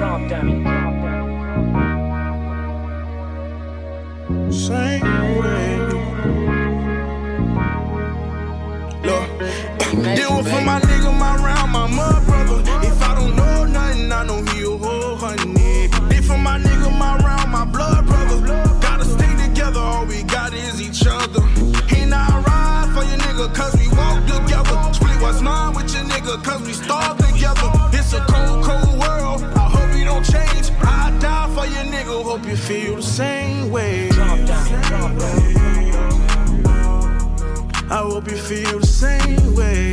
Drop dummy. Same way. Look, do it for my nigga, my round, my mud brother. If I don't know nothing, I know he a whole honey. This for my nigga, my round, my blood brother. Gotta stay together, all we got is each other. He not ride for your nigga, cause we walk together. Split what's mine with your nigga, cause we hope you feel the same way. Drop dummy. Drop dummy. I hope you feel the same way.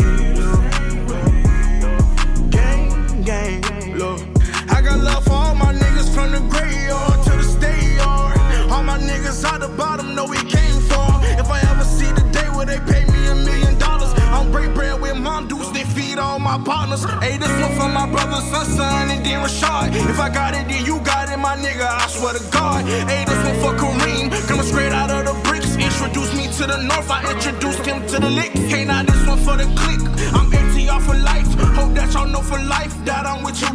Gang, gang, look. I got love for all my niggas from the graveyard to the state yard. All my niggas out the bottom know we came far. If I ever see the day where they pay me a million dollars, I'll break bread with mom dudes, they feed all my partners. Hey, this one for my brother, son, son, and then Rashad. If I got it, then you my nigga, I swear to God. Hey, this one for Kareem, coming straight out of the bricks. Introduced me to the north, I introduced him to the lick. Hey, now this one for the click. I'm ATR for life. Hope that y'all know for life that I'm with you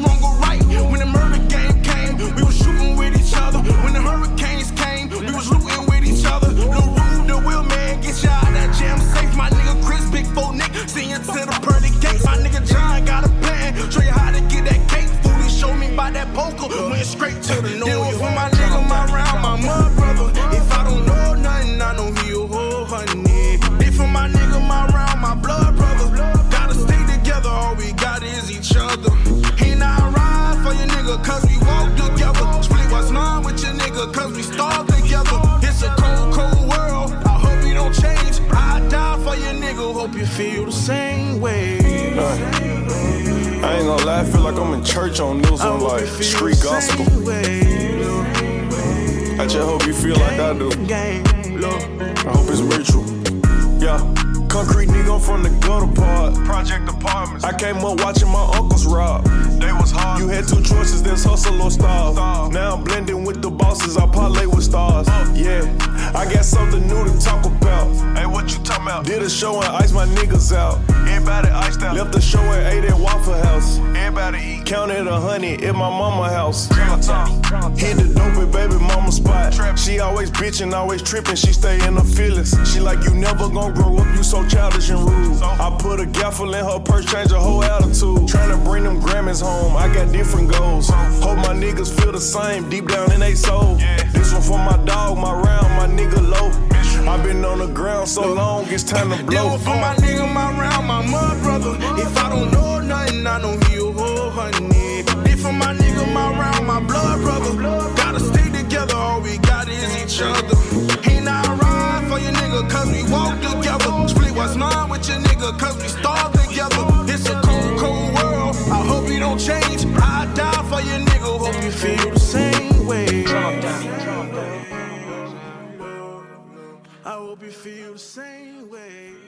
nigga, cause we starve together. It's a cold, cold world. I hope you don't change. I die for your nigga, hope you feel the same way. I ain't gonna lie, I feel like I'm in church on I one, like street gospel. I just hope you feel like I do. I hope it's mutual. From the gutter part. Project apartments. I came up watching my uncles rob. They was hard. You had two choices, there's hustle or starve. Now I'm blending with the bosses, I parlay with stars. Oh. Yeah, I got something new to talk about. Hey, what you talking about? Did a show and ice my niggas out. Everybody iced out. Left the show and ate at Waffle House. Everybody eat. Counted a honey in my mama house. Hit the dope baby mama spot. She always bitching, always tripping. She stay in her feelings. She like you never gonna grow up. You so childish and rude. I put a gaffle in her purse, change her whole attitude. Tryna bring them Grammys home. I got different goals. Hope my niggas feel the same deep down in they soul. This one for my dog, my round, my nigga low. i been on the ground so long, it's time to blow. one for my nigga, my round, my mud each other. He not ride for your nigga, cause we walk together. Split what's mine with your nigga, cause we starve together. It's a cold, cold world. I hope you don't change. I die for your nigga, hope you feel the same way. I hope you feel the same way.